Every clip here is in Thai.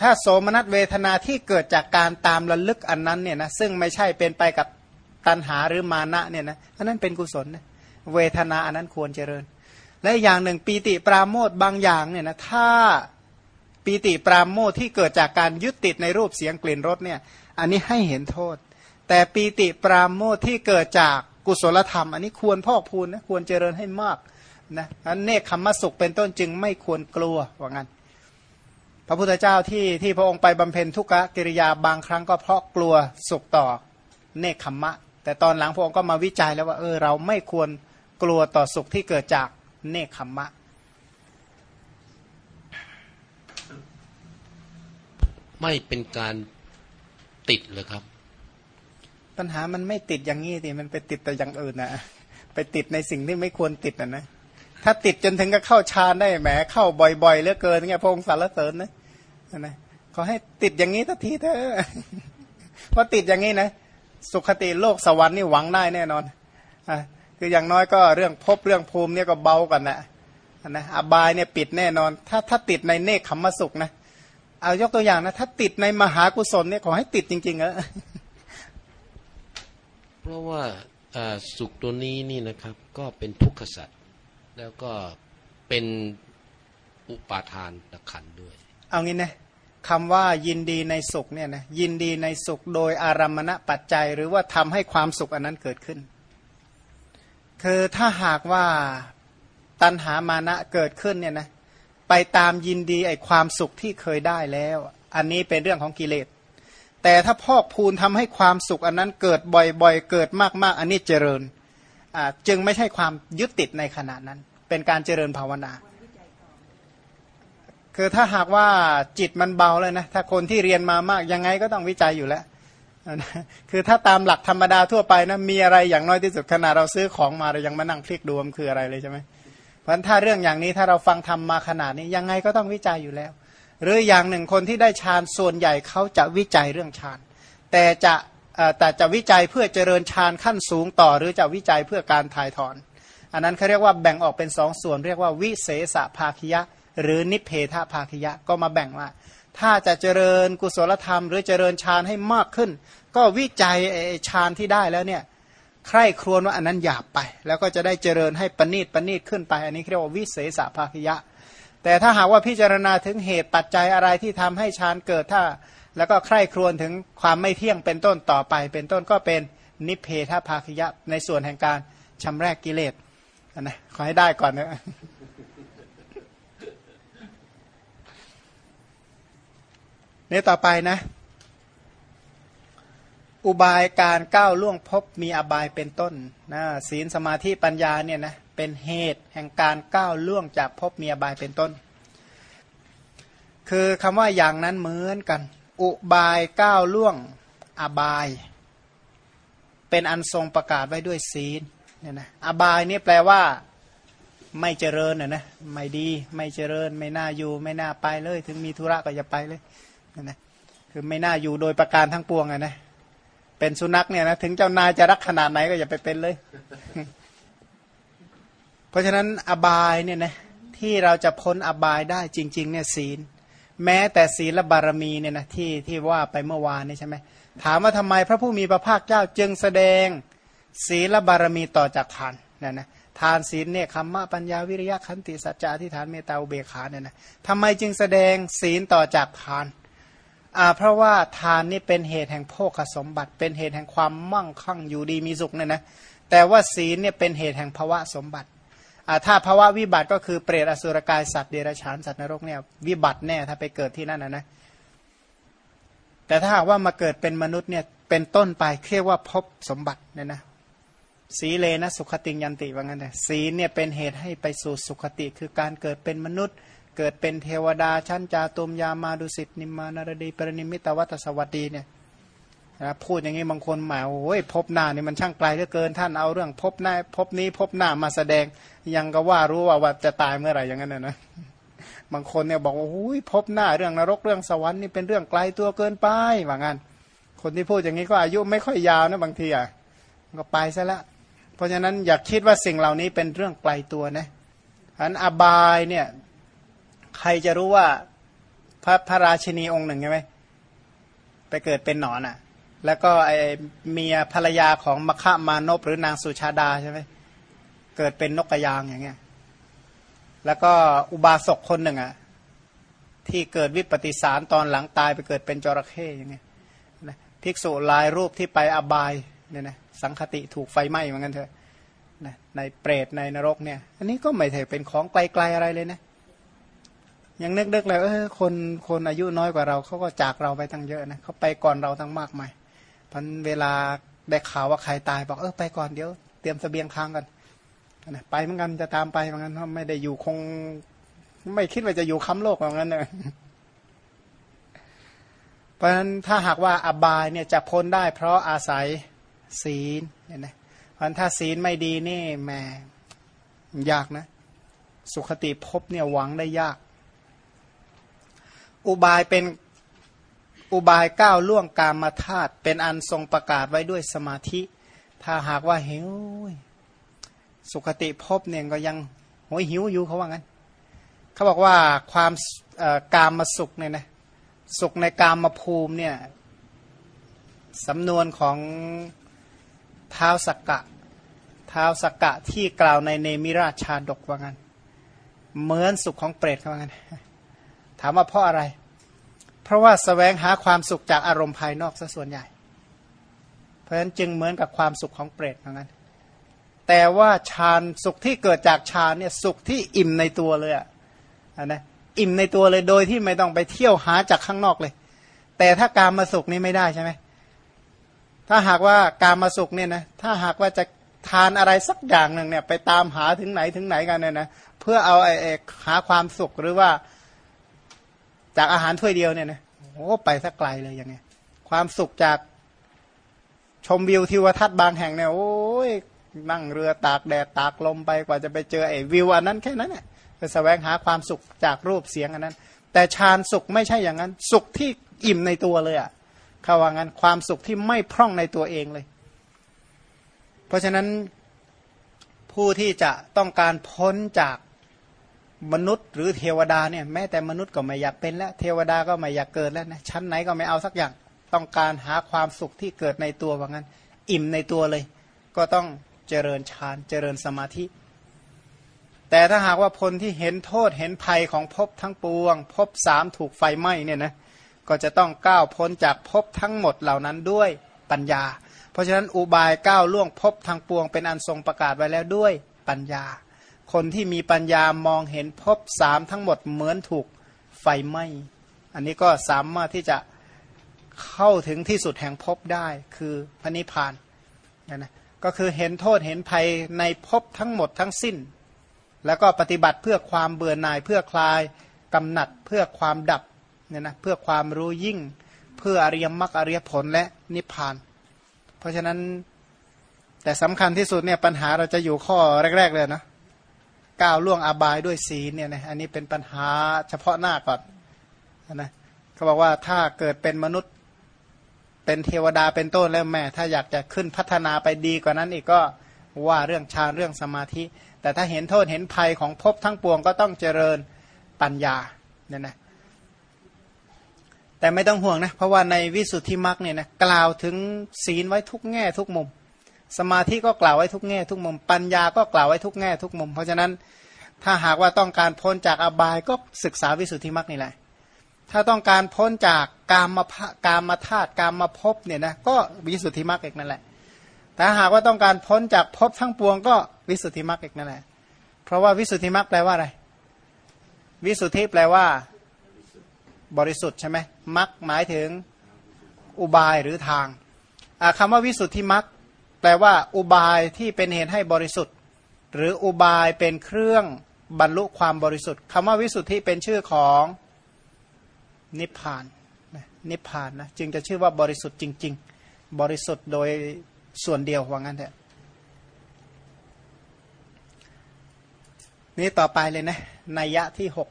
ถ้าโสมนัสเวทนาที่เกิดจากการตามระลึกอันนั้นเนี่ยนะซึ่งไม่ใช่เป็นไปกับตัณหาหรือมานะเนี่ยนะอันนั้นเป็นกุศลนะเวทนาอันนั้นควรเจริญ และอย่างหนึ่งปีติปราโมทบางอย่างเนี่ยนะถ้าปีติปราโมทที่เกิดจากการยึดติดในรูปเสียงกลิ่นรสเนี่ยอันนี้ให้เห็นโทษ แต่ปีติปราโมทที่เกิดจากกุศลธรรม อันนี้ควรพอกพูนนะควรเจริญให้มากนะอันเนคขมสุขเป็นต้นจึงไม่ควรกลัวว่างั้น พระพุทธเจ้าที่ที่พระองค์ไปบำเพ็ญทุกขกิริยาบางครั้งก็เพราะกลัวสุขต่อเนคขมมะ แต่ตอนหลังพระองค์ก็มาวิจัยแล้วว่าเออเราไม่ควรกลัวต่อสุขที่เกิดจากเนคขมมะไม่เป็นการติดเลยครับ ปัญหามันไม่ติดอย่างนี้สิมันไปติดแต่อย่างอื่นนะไปติดในสิ่งที่ไม่ควรติดนะนะถ้าติดจนถึงก็เข้าฌานได้แหมเข้าบ่อยๆเหลือเกินเงี้ยพระองค์สรรเสริญนะ นะขอให้ติดอย่างนี้ทันทีเถอะเพราะติดอย่างนี้นะ สุขติโลกสวรรค์นี่หวังได้แน่นอนอ่าคืออย่างน้อยก็เรื่องพบเรื่องภูมิเนี่ยก็เบากันนะนะอบายเนี่ยปิดแน่นอน ถ้าถ้าติดในเนคขมสุขนะเอายกตัวอย่างนะ ถ้าติดในมหากุศลเนี่ยขอให้ติดจริงๆเออเพราะว่าสุขตัวนี้นี่นะครับ ก็เป็นทุกขสัตว์แล้วก็เป็นอุปาทานตะขันด้วย เอางี้นะคำว่ายินดีในสุขเนี่ยนะยินดีในสุขโดยอารมณปัจจัย หรือว่าทำให้ความสุขอันนั้นเกิดขึ้น คือถ้าหากว่าตัณหามานะเกิดขึ้นเนี่ยนะไปตามยินดีไอความสุขที่เคยได้แล้ว อันนี้เป็นเรื่องของกิเลส แต่ถ้าพอกพูนทำให้ความสุขอันนั้นเกิดบ่อยๆ เกิดมากๆ อันนี้เจริญจึงไม่ใช่ความยึดติดในขณะนั้น เป็นการเจริญภาวนา คือถ้าหากว่าจิตมันเบาเลยนะ ถ้าคนที่เรียนมามากยังไงก็ต้องวิจัยอยู่แล้วคือถ้าตามหลักธรรมดาทั่วไปนะมีอะไรอย่างน้อยที่สุดขนาดเราซื้อของมาเรายังมานั่งพลิกดูมันคืออะไรเลยใช่ไหมเพราะถ้าเรื่องอย่างนี้ถ้าเราฟังทำมาขนาดนี้ยังไงก็ต้องวิจัยอยู่แล้ว หรืออย่างหนึ่งคนที่ได้ฌานส่วนใหญ่เขาจะวิจัยเรื่องฌานแต่จะแต่จะวิจัยเพื่อเจริญฌานขั้นสูงต่อ หรือจะวิจัยเพื่อการถ่ายถอน อันนั้นเขาเรียกว่าแบ่งออกเป็นสองส่วน เรียกว่าวิเศษภาคิยะ หรือนิเพทภาคิยะก็มาแบ่งว่า ถ้าจะเจริญกุศลธรรม หรือเจริญฌานให้มากขึ้น ก็วิจัยฌานที่ได้แล้วเนี่ยใคร่ครวญว่าอันนั้นหยาบไป แล้วก็จะได้เจริญให้ปณีตปณีตขึ้นไป อันนี้เรียกว่าวิเศษภาคิยะ แต่ถ้าหากว่าพิจารณาถึงเหตุปัจจัยอะไรที่ทำให้ฌานเกิดถ้า แล้วก็ใคร่ครวญถึงความไม่เที่ยงเป็นต้นต่อไป เป็นต้นก็เป็นนิเพทภาคิยะในส่วนแห่งการชำแรกกิเลสอันนะขอให้ได้ก่อนนะ นี่ต่อไปนะ อุบายการก้าวล่วงภพมีอบายเป็นต้นนะศีลสมาธิปัญญาเนี่ยนะเป็นเหตุแห่งการก้าวล่วงจากภพมีอบายเป็นต้น คือคำว่าอย่างนั้นเหมือนกัน อุบายก้าวล่วงอบาย เป็นอันทรงประกาศไว้ด้วยศีลเนี่ยนะอบายนี่แปลว่าไม่เจริญนะนะไม่ดี ไม่เจริญ ไม่น่าอยู่ ไม่น่าไปเลย ถึงมีธุระก็อย่าไปเลย นะคือไม่น่าอยู่โดยประการทั้งปวงอะนะเป็นสุนัขเนี่ยนะถึงเจ้านายจะรักขนาดไหนก็อย่าไปเป็นเลย เพราะฉะนั้นอบายเนี่ยนะที่เราจะพ้นอบายได้จริง ๆ เนี่ยศีล แม้แต่ศีลบารมีเนี่ยนะที่ที่ว่าไปเมื่อวานนี่ใช่ไหมถามว่าทำไมพระผู้มีพระภาคเจ้าจึงแสดง ศีลบารมีต่อจากทานเนี่ยนะทานศีลเนี่ยคำมะปัญญาวิริยะขันติสัจจะที่ฐานเมตตาอุเบกขาเนี่ยนะทำไมจึงแสดงศีลต่อจากทาน เพราะว่าทานนี่เป็นเหตุแห่งโภคสมบัติ เป็นเหตุแห่งความมั่งคั่งอยู่ดีมีสุขเนี่ยนะแต่ว่าศีลเนี่ยเป็นเหตุแห่งภวะสมบัติถ้าภาวะวิบัติก็คือเปรตอสุรกายสัตว์เดรัจฉานสัตว์นรกเนี่ยวิบัติแน่ถ้าไปเกิดที่นั่นนะนะแต่ถ้าว่ามาเกิดเป็นมนุษย์เนี่ยเป็นต้นไปเรียกว่าพบสมบัติเนี่ยนะสีเลนะสุขติงยันติว่างั้นเลยศีลเนี่ยเป็นเหตุให้ไปสู่สุขติ คือการเกิดเป็นมนุษย์ เกิดเป็นเทวดาชั้นจาตุมยามาดุสิตนิมานารดีปรนิมิตวัตสวัสดีเนี่ยนะพูดอย่างนี้บางคนหมายโอ้ยพบหน้านี่มันช่างไกลเหลือเกินท่านเอาเรื่องพบหน้าพบนี้พบหน้ามาแสดงยังก็ว่ารู้ว่าว่าจะตายเมื่อไหร่อย่างนั้นนะนะบางคนเนี่ยบอกว่าโอ้ยพบหน้าเรื่องนรกเรื่องสวรรค์นี่เป็นเรื่องไกลตัวเกินไปว่างั้นคนที่พูดอย่างนี้ก็อายุไม่ค่อยยาวนะบางทีอะก็ไปซะละ เพราะฉะนั้นอย่าคิดว่าสิ่งเหล่านี้เป็นเรื่องไกลตัวนะอันอบายเนี่ย ใครจะรู้ว่าพระพระราชินีองค์หนึ่งใช่ไหมไปเกิดเป็นหนอนอะ แล้วก็ไอเมียภรรยาของมคะมานพหรือนางสุชาดาใช่ไหมเกิดเป็นนกกระยางอย่างเงี้ย แล้วก็อุบาสกคนหนึ่งอะที่เกิดวิปฏิสารตอนหลังตายไปเกิดเป็นจระเข้อย่างเงี้ยนะภิกษุลายรูปที่ไปอบายเนี่ยนะสังคติถูกไฟไหม้เหมือนกันเถอะนะในเปรตในนรกเนี่ย อันนี้ก็ไม่ใช่เป็นของไกลๆอะไรเลยนะ ยังนึกๆเลยเออคนคนอายุน้อยกว่าเราเขาก็จากเราไปตั้งเยอะนะเขาไปก่อนเราตั้งมากมายพันเวลาได้ข่าวว่าใครตายบอกเออไปก่อนเดี๋ยวเตรียมสเสบียงค้างกันนะไปเหมือนกันจะตามไปเหมือนกันเพราะไม่ได้อยู่คง ไม่คิดว่าจะอยู่ค้ำโลกเหมือนกันเลยเพราะฉะนั้นถ้าหากว่าอบายเนี่ยจะพ้นได้ เพราะอาศัยศีลเนี่ยนะเพราะถ้าศีลไม่ดีนี่แหมยากนะ สุขติภพเนี่ยหวังได้ยาก อุบายเป็นอุบายก้าวล่วงกามมาธาตุเป็นอันทรงประกาศไว้ด้วยสมาธิ ถ้าหากว่าหิวสุขติภพเนี่ยก็ยังหวยหิวอยู่เขาว่างั้นเขาบอกว่าความกามมาสุขเนี่ยนะสุขในกามมาภูมิเนี่ยสำนวนของเท้าสกกะเท้าสกกะที่กล่าวในเนมิราชชาดกว่างั้นเหมือนสุขของเปรตเขาว่างั้น ถามว่าเพราะอะไร เพราะว่าสแสวงหาความสุขจากอารมณ์ภายนอกซะส่วนใหญ่ เพราะฉะนั้นจึงเหมือนกับความสุขของเปรตเหมือนกันแต่ว่าฌานสุขที่เกิดจากฌานเนี่ยสุขที่อิ่มในตัวเลยอะนะอิ่มในตัวเลยโดยที่ไม่ต้องไปเที่ยวหาจากข้างนอกเลย แต่ถ้าการมาสุขนี่ไม่ได้ใช่ไหมถ้าหากว่าการมาสุขเนี่ยนะถ้าหากว่าจะทานอะไรสักอย่างหนึ่งเนี่ยไปตามหาถึงไหนถึงไหนกันเนี่ยนะเพื่อเอาไอ้หาความสุขหรือว่า จากอาหารถ้วยเดียวเนี่ยนะโอ้ไปสักไกลเลยย่างเงี้ยความสุขจากชมวิวทิวทัศน์บางแห่งเนี่ยโอ้ยนั่งเรือตากแดดตากลมไปกว่าจะไปเจอไอ้วิวอันนั้นแค่นั้นแหละไปแสวงหาความสุขจากรูปเสียงอันนั้น แต่ฌานสุขไม่ใช่อย่างนั้น สุขที่อิ่มในตัวเลยอะ่ะเขาว่างั้นความสุขที่ไม่พร่องในตัวเองเลย เพราะฉะนั้นผู้ที่จะต้องการพ้นจาก มนุษย์หรือเทวดาเนี่ยแม้แต่มนุษย์ก็ไม่อยากเป็นแล้วเทวดาก็ไม่อยากเกิดแล้วนะชั้นไหนก็ไม่เอาสักอย่างต้องการหาความสุขที่เกิดในตัวว่างั้น อิ่มในตัวเลย ก็ต้องเจริญฌานเจริญสมาธิ แต่ถ้าหากว่าพลที่เห็นโทษเห็นภัยของภพทั้งปวงภพสามถูกไฟไหม้เนี่ยนะก็จะต้องก้าวพ้นจากภพทั้งหมดเหล่านั้นด้วยปัญญา เพราะฉะนั้นอุบายก้าวล่วงภพทางปวงเป็นอันทรงประกาศไว้แล้วด้วยปัญญา คนที่มีปัญญามองเห็นภพสามทั้งหมดเหมือนถูกไฟไหม้อันนี้ก็สามารถที่จะเข้าถึงที่สุดแห่งภพได้คือพระนิพพานนะนะก็คือเห็นโทษเห็นภัยในภพทั้งหมดทั้งสิ้น แล้วก็ปฏิบัติเพื่อความเบื่อหน่ายเพื่อคลายกำหนัดเพื่อความดับเนี่ยนะเพื่อความรู้ยิ่ง เพื่ออริยมรรคอริยผลและนิพพาน เพราะฉะนั้นแต่สำคัญที่สุดเนี่ยปัญหาเราจะอยู่ข้อแรก ๆ เลยนะ ก้าวล่วงอบายด้วยศีลเนี่ยนะอันนี้เป็นปัญหาเฉพาะหน้าก่อนนะเขาบอกว่าถ้าเกิดเป็นมนุษย์เป็นเทวดาเป็นต้นแล้วแม่ถ้าอยากจะขึ้นพัฒนาไปดีกว่านั้นอีกก็ว่าเรื่องฌานเรื่องสมาธิ แต่ถ้าเห็นโทษเห็นภัยของภพทั้งปวงก็ต้องเจริญปัญญาเนี่ยนะแต่ไม่ต้องห่วงนะเพราะว่าในวิสุทธิมรรคเนี่ยนะกล่าวถึงศีลไว้ทุกแง่ทุกมุม สมาธิก็กล่าวไว้ทุกแง่ทุกมุม ปัญญาก็กล่าวไว้ทุกแง่ทุกมุม เพราะฉะนั้นถ้าหากว่าต้องการพ้นจากอบายก็ศึกษาวิสุทธิมรรคนี่แหละ ถ้าต้องการพ้นจากกามมาการมาธาตุการมาพบเนี่ยนะก็วิสุทธิมรรคเอกนั่นแหละแต่หากว่าต้องการพ้นจากภพทั้งปวงก็วิสุทธิมรรคเอกนั่นแหละ เพราะว่าวิสุทธิมรรคแปลว่าอะไร วิสุทธิแปลว่า บริสุทธิ์ใช่ไหมมรรคหมายถึงอุบายหรือทางคำว่าวิสุทธิมรรค แปลว่า อุบายที่เป็นเหตุให้บริสุทธิ์ หรืออุบายเป็นเครื่องบรรลุความบริสุทธิ์คำว่าวิสุทธิเป็นชื่อของนิพพานนิพพานนะจึงจะชื่อว่าบริสุทธิ์จริง ๆ บริสุทธิ์โดยส่วนเดียวว่างั้นเถอะนี่ต่อไปเลยนะนัยยะที่หก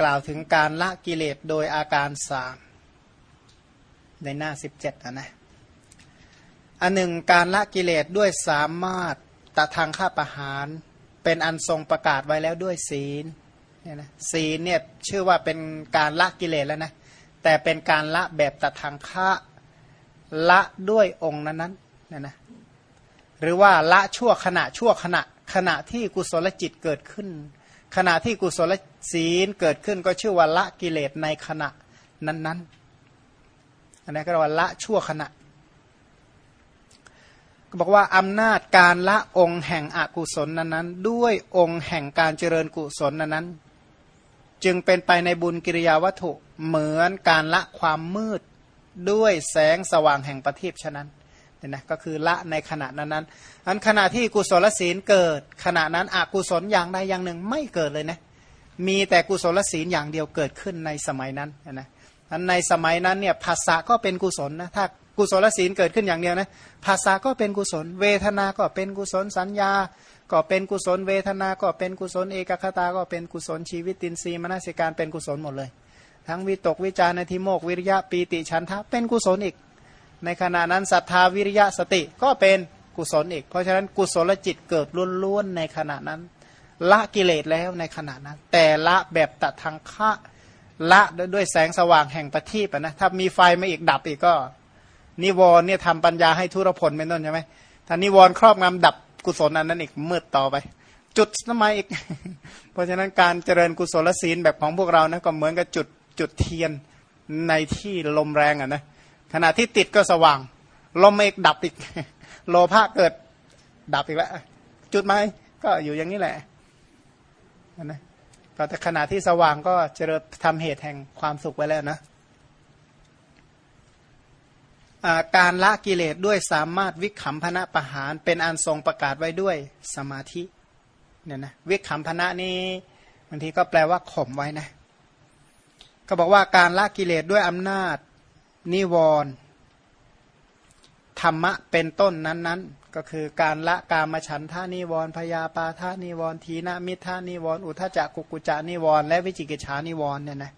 กล่าวถึงการละกิเลสโดยอาการสามในหน้าสิบเจ็ดนะนะ อันหนึ่งการละกิเลสด้วยสามารถตะทางข้าประหาร เป็นอันทรงประกาศไว้แล้วด้วยศีลเนี่ยนะศีลเนี่ยชื่อว่าเป็นการละกิเลสแล้วนะแต่เป็นการละแบบตัดทางฆ่าละด้วยองค์นั้นๆเนี่ยนะหรือว่าละชั่วขณะชั่วขณะขณะที่กุศลจิตเกิดขึ้น ขณะที่กุศลศีลเกิดขึ้นก็ชื่อว่าละกิเลสในขณะนั้นๆอันนี้ก็เรียกว่าละชั่วขณะ บอกว่าอำนาจการละองค์แห่งอกุศลนั้นๆ ด้วยองค์แห่งการเจริญกุศลนั้นๆ จึงเป็นไปในบุญกิริยาวัตถุเหมือนการละความมืดด้วยแสงสว่างแห่งประทีปฉะนั้นเนี่ยนะก็คือละในขณะนั้นนั้นอันขณะที่กุศลศีลเกิด ขณะนั้นอกุศลอย่างใดอย่างหนึ่งไม่เกิดเลยนะมีแต่กุศลศีลอย่างเดียวเกิดขึ้นในสมัยนั้นนะอันในสมัยนั้นเนี่ยภาษาก็เป็นกุศลนะถ้า กุศลศีลเกิดขึ้นอย่างเดียวนะภาษาก็เป็นกุศล เวทนาก็เป็นกุศลสัญญา ก็เป็นกุศล เวทนาก็เป็นกุศลเอกคตาก็เป็นกุศลชีวิตตินทรีย์มนสิการเป็นกุศลหมดเลย ทั้งวิตกวิจารณทิโมกวิริยะปีติฉันทะเป็นกุศลอีก ในขณะนั้นศรัทธาวิริยะสติก็เป็นกุศลอีก เพราะฉะนั้นกุศลจิตเกิดล้วนๆในขณะนั้น ละกิเลสแล้วในขณะนั้น แต่ละแบบตัดทางฆะละด้วยแสงสว่างแห่งปฏิปนะถ้ามีไฟมาอีกดับอีกก็ นิวรณ์เนี่ยทำปัญญาให้ทุรพลเป็นต้นใช่ไหมถ้านิวรณ์ครอบงำดับกุศลอันนั้นอีกมืดต่อไป จุดทำไมอีก เพราะฉะนั้นการเจริญกุศลศีลแบบของพวกเรานะก็เหมือนกับจุดจุดเทียนในที่ลมแรงอะนะขณะที่ติดก็สว่าง ลมเอกดับอีก โลภะเกิดดับอีกแล้ว จุดไหมก็อยู่อย่างนี้แหละนะก็แต่ขณะที่สว่างก็เจริญทำเหตุแห่งความสุขไว้แล้วนะ การละกิเลสด้วยสามารถวิขำพนะประหาร เป็นอันทรงประกาศไว้ด้วยสมาธิเนี่ยนะวิขำพนะนี้บางทีก็แปลว่าข่มไว้นะก็บอกว่าการละกิเลสด้วยอำนาจนิวรณ์ธรรมะเป็นต้นนั้นๆ ก็คือการละกามฉันทานิวรณ์พยาปาทานิวรณ์ทีนามิทานิวรณ์อุทจักกุกุจานิวรณ์และวิจิกิจฉานิวรณ์เนี่ยนะ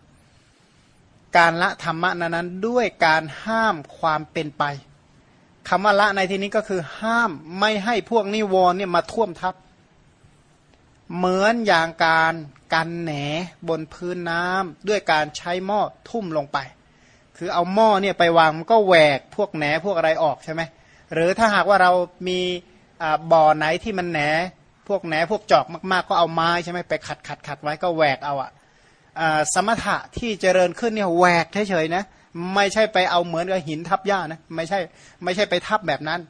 การละธรรมะนั้นด้วยการห้ามความเป็นไปคำว่าละในที่นี้ก็คือห้ามไม่ให้พวกนิวรณ์เนี่ยมาท่วมทับ เหมือนอย่างการกันแหนบนพื้นน้ำด้วยการใช้หม้อทุ่มลงไป คือเอาหม้อเนี่ยไปวางมันก็แหวกพวกแหนพวกอะไรออกใช่ไหมหรือถ้าหากว่าเรามีบ่อไหนที่มันแหนพวกแหนพวกจอกมากๆ ก็เอาไม้ใช่ไหมไปขัดขัดขัดไว้ก็แหวกเอาอะ สมถะที่เจริญขึ้นเนี่ยแหวกเฉยๆนะไม่ใช่ไปเอาเหมือนกับหินทับหญ้านะไม่ใช่ไม่ใช่ไปทับแบบนั้น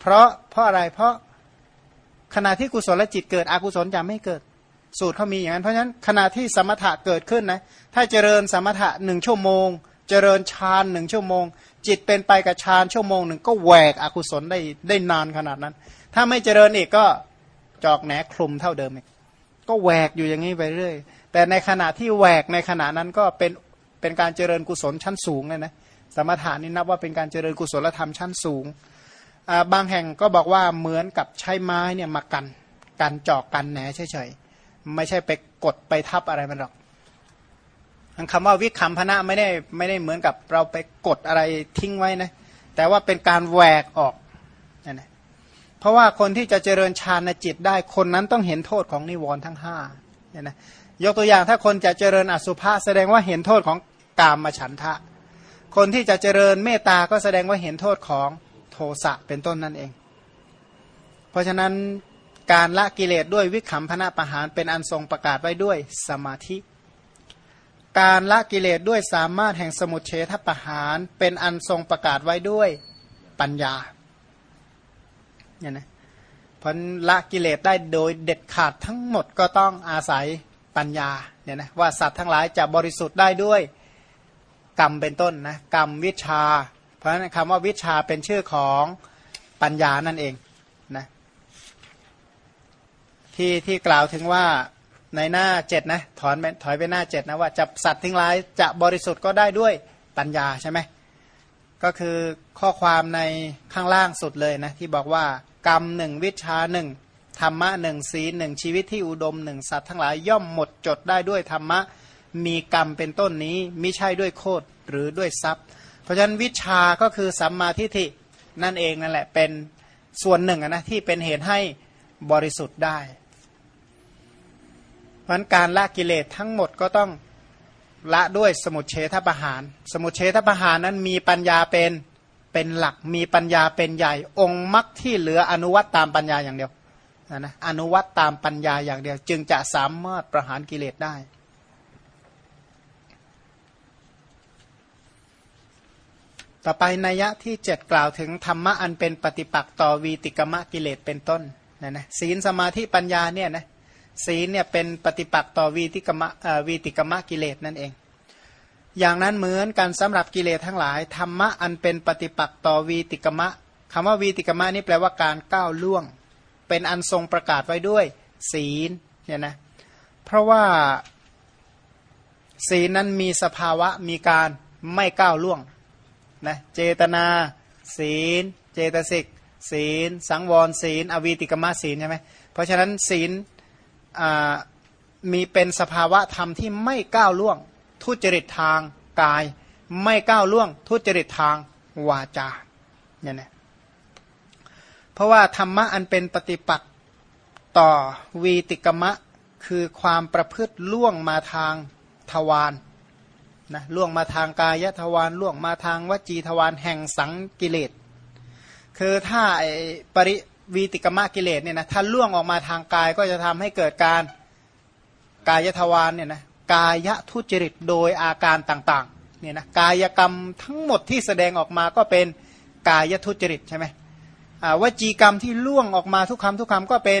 เพราะเพราะอะไรเพราะขณะที่กุศลจิตเกิดอกุศลจะไม่เกิดสูตรเขามีอย่างนั้นเพราะฉะนั้นขณะที่สมถะเกิดขึ้นนะถ้าเจริญสมถะหนึ่งชั่วโมง เจริญฌานหนึ่งชั่วโมง จิตเป็นไปกับฌานชั่วโมงหนึ่งก็แหวกอกุศลได้ได้นานขนาดนั้น ถ้าไม่เจริญอีกก็จอกแหนคลุมเท่าเดิมอีกก็แหวกอยู่อย่างนี้ไปเรื่อย แต่ในขณะที่แหวกในขณะนั้นก็เป็นเป็นการเจริญกุศลชั้นสูงเลยนะสมถานี่นับว่าเป็นการเจริญกุศลธรรมชั้นสูง บางแห่งก็บอกว่าเหมือนกับใช้ไม้เนี่ยมากันกันจอกกันแหนเฉยๆไม่ใช่ไปกดไปทับอะไรมันหรอกคำว่าวิคัมพนะไม่ได้ไม่ได้เหมือนกับเราไปกดอะไรทิ้งไว้นะแต่ว่าเป็นการแหวกออกนะนะเพราะว่าคนที่จะเจริญฌานจิตได้คนนั้นต้องเห็นโทษของนิวรณ์ทั้งห้า เนี่ยนะยกตัวอย่างถ้าคนจะเจริญอสุภะแสดงว่าเห็นโทษของกามมาฉันทะ คนที่จะเจริญเมตตาก็แสดงว่าเห็นโทษของโทสะเป็นต้นนั่นเอง เพราะฉะนั้นการละกิเลสด้วยวิขำพนะประหารเป็นอันทรงประกาศไว้ด้วยสมาธิ การละกิเลสด้วยสามารถแห่งสมุทเฉทประหารเป็นอันทรงประกาศไว้ด้วยปัญญาเนี่ยนะ พันละกิเลสได้โดยเด็ดขาดทั้งหมดก็ต้องอาศัยปัญญาเนี่ยนะว่าสัตว์ทั้งหลายจะบริสุทธิ์ได้ด้วยกรรมเป็นต้นนะกรรมวิชา เพราะฉะนั้นคำว่าวิชาเป็นชื่อของปัญญานั่นเองนะที่ที่กล่าวถึงว่าในหน้าเจ็ดนะถอนถอยไปหน้าเจ็ดนะว่าจะสัตว์ทั้งหลายจะบริสุทธิ์ก็ได้ด้วยปัญญาใช่ไหมก็คือข้อความในข้างล่างสุดเลยนะที่บอกว่า กรรมหนึ่งวิชาหนึ่งธรรมะหนึ่งศีลหนึ่งชีวิตที่อุดมหนึ่งสัตว์ทั้งหลายย่อมหมดจดได้ด้วยธรรมะมีกรรมเป็นต้นนี้มิใช่ด้วยโคดหรือด้วยทรัพย์ เพราะฉะนั้นวิชาก็คือสัมมาทิฏฐินั่นเองนั่นแหละเป็นส่วนหนึ่งนะที่เป็นเหตุให้บริสุทธิ์ได้ เพราะการละกิเลสทั้งหมดก็ต้องละด้วยสมุทเฉทประหาร สมุทเฉทประหารนั้นมีปัญญาเป็น เป็นหลักมีปัญญาเป็นใหญ่ องค์มรรคที่เหลืออนุวัตตามปัญญาอย่างเดียวนะอนุวัตตามปัญญาอย่างเดียว จึงจะสามารถประหารกิเลสได้ต่อไปนัยยะที่เจ็ดกล่าวถึงธรรมะอันเป็นปฏิปักษ์ต่อวีติกมะกิเลสเป็นต้นนะนะศีลสมาธิปัญญาเนี่ยนะศีลเนี่ยเป็นปฏิปักษ์ต่อวีติกมะวีติกมะกิเลสนั่นเอง อย่างนั้นเหมือนกันสำหรับกิเลสทั้งหลายธรรมะอันเป็นปฏิปักษ์ต่อวีติกมะคำว่าวีติกมะนี่แปลว่าการก้าวล่วง เป็นอันทรงประกาศไว้ด้วย ศีลเนี่ยนะเพราะว่าศีลนั้นมีสภาวะมีการไม่ก้าวล่วงนะเจตนา ศีล เจตสิกศีล สังวรศีล อวีติกมะศีลใช่ไหมเพราะฉะนั้นศีลมีเป็นสภาวะธรรมที่ไม่ก้าวล่วง ทุจริตทางกาย ไม่ก้าวล่วง ทุจริตทางวาจาเนี่ยนะเพราะว่าธรรมะอันเป็นปฏิปักษ์ต่อวีติกมะคือความประพฤติล่วงมาทางทวารนะล่วงมาทางกายทวารล่วงมาทางวจีทวารแห่งสังกิเลสคือถ้าปริวีติกมะกิเลสเนี่ยนะถ้าล่วงออกมาทางกายก็จะทำให้เกิดการกายทวารเนี่ยนะ กายทุจริตโดยอาการต่างๆเนี่ยนะกายกรรมทั้งหมดที่แสดงออกมาก็เป็นกายทุจริตใช่ไหมวจีกรรมที่ล่วงออกมาทุกคำทุกคำก็เป็น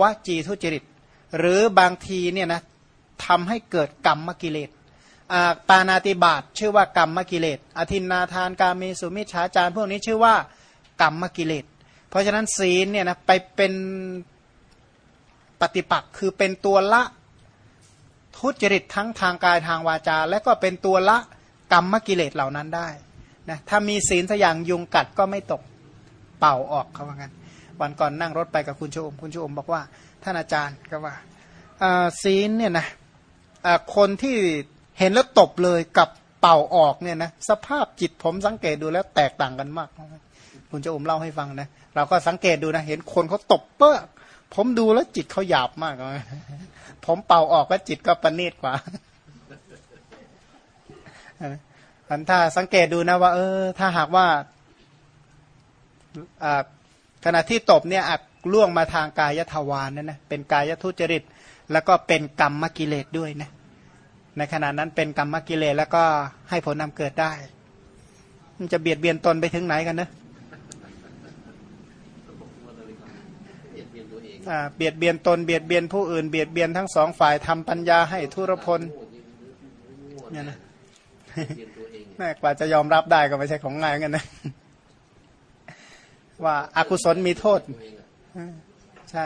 วจีทุจริต หรือบางทีเนี่ยนะทำให้เกิดกรรมมกิเลสปานาติบาตชื่อว่ากรรมมกิเลสอธินนาทานกาเมสุมิชฌาจารพวกนี้ชื่อว่ากรรมมกิเลสเพราะฉะนั้นศีลเนี่ยนะไปเป็นปฏิปักษ์คือเป็นตัวละ ทุจริตทั้งทางกายทางวาจา และก็เป็นตัวละกรรมกิเลสเหล่านั้นได้นะถ้ามีศีลสักอย่างยุงกัดก็ไม่ตกเป่าออกเขาว่างั้นวันก่อนนั่งรถไปกับคุณชูอมคุณชูอมบอกว่า ท่านอาจารย์ก็ว่าศีลเนี่ยนะคนที่เห็นแล้วตบเลยกับเป่าออกเนี่ยนะสภาพจิตผมสังเกตดูแล้วแตกต่างกันมาก คุณจะอมเล่าให้ฟังนะเราก็สังเกตดูนะ เห็นคนเขาตบเปื้อผมดูแล้วจิตเขาหยาบมากเลย ผมเป่าออกแล้วจิตก็ประณีตกว่าอันถ้าสังเกตดูนะว่า เออ ถ้าหากว่าขณะที่ตบเนี่ยอักล่วงมาทางกายทวารนั่นนะเป็นกายทุจริต แล้วก็เป็นกรรมกิเลสด้วยนะในขณะนั้นเป็นกรรมกิเลสแล้วก็ให้ผลนำเกิดได้ มันจะเบียดเบียนตนไปถึงไหนกันนะ เบียดเบียนตนเบียดเบียนผู้อื่นเบียดเบียนทั้งสองฝ่ายทำปัญญาให้ทุรพลเนี่ยนะแม่กว่าจะยอมรับได้ก็ไม่ใช่ของง่ายกันนะ ว่าอากุศลมีโทษใช่